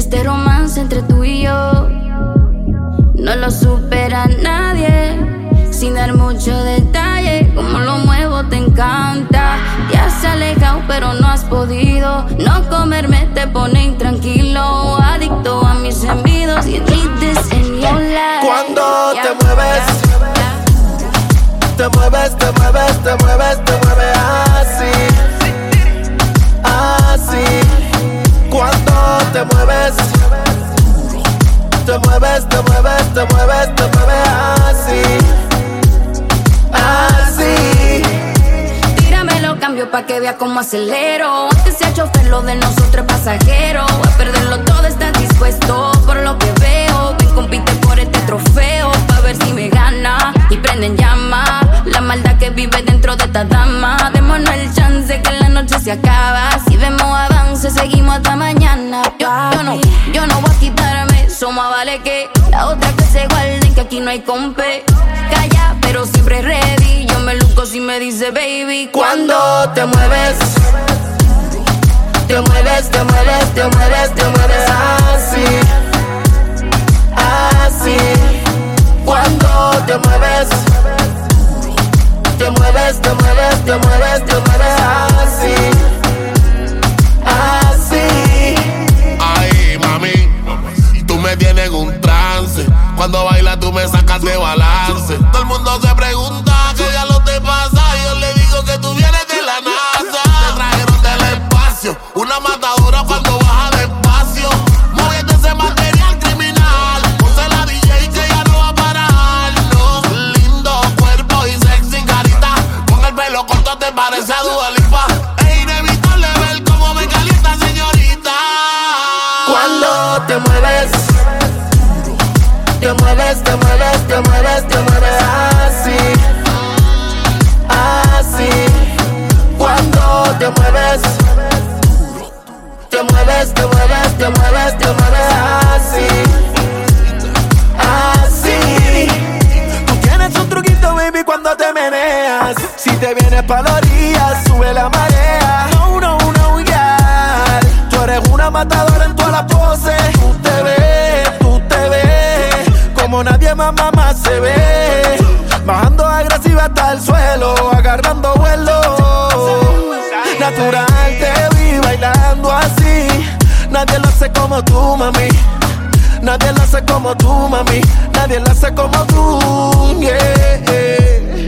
Este romance entre tú y yo no lo supera nadie. Sin dar mucho detalle, como lo muevo te encanta. Ya has alejado, pero no has podido. No comerme te pone intranquilo. Adicto a mis envidos y this life. Cuando te mueves, te mueves, te mueves, te mueves, te mueves, te mueves, te mueves, te mueves así. Así. Tíramelo, cambio pa' que vea cómo acelero. Antes sea chofer, lo de nosotros pasajero. A perderlo todo, estás dispuesto por lo que veo. Ven, compite por este trofeo. Pa' ver si me gana. Y prenden llama. La maldad que vive dentro de esta dama. Démonos el chance que la noche se acaba. Si vemos avance, seguimos hasta mañana. Yo, yo no vale que la otra que se guarden, que aquí no hay compe. Calla, pero siempre ready. Yo me luco si me dice baby. Cuando te mueves, te mueves, te mueves, te mueves, te mueves así. Así. Cuando te mueves, te mueves, te mueves, te mueves, te mueves así. En un trance. Cuando baila tú me sacas de balance. Todo el mundo se pregunta qué ya lo te pasa. Yo le digo que tú vienes de la NASA. Te trajeron del espacio, una matadora cuando baja despacio. Moviendo ese material criminal. Ponce la DJ que ya no va a parar. No, lindo cuerpo y sexy carita. Con el pelo corto te parece a Dualipa. Es inevitable ver cómo me calienta, señorita. Cuando te mueves te mueves, te mueves, te mueves, te mueves así. Así. Cuando te mueves, te mueves, te mueves, te mueves, te mueves así. Así. Tú tienes un truquito, baby, cuando te meneas. Si te vienes pa' la orilla, sube la marea. No, no, no, yeah. Tú eres una matadora en todas las poses. Se ve. Bajando agresiva hasta el suelo, agarrando vuelo. Natural te vi bailando así. Nadie lo hace como tú, mami. Nadie lo hace como tú, mami. Nadie lo hace como tú, yeah.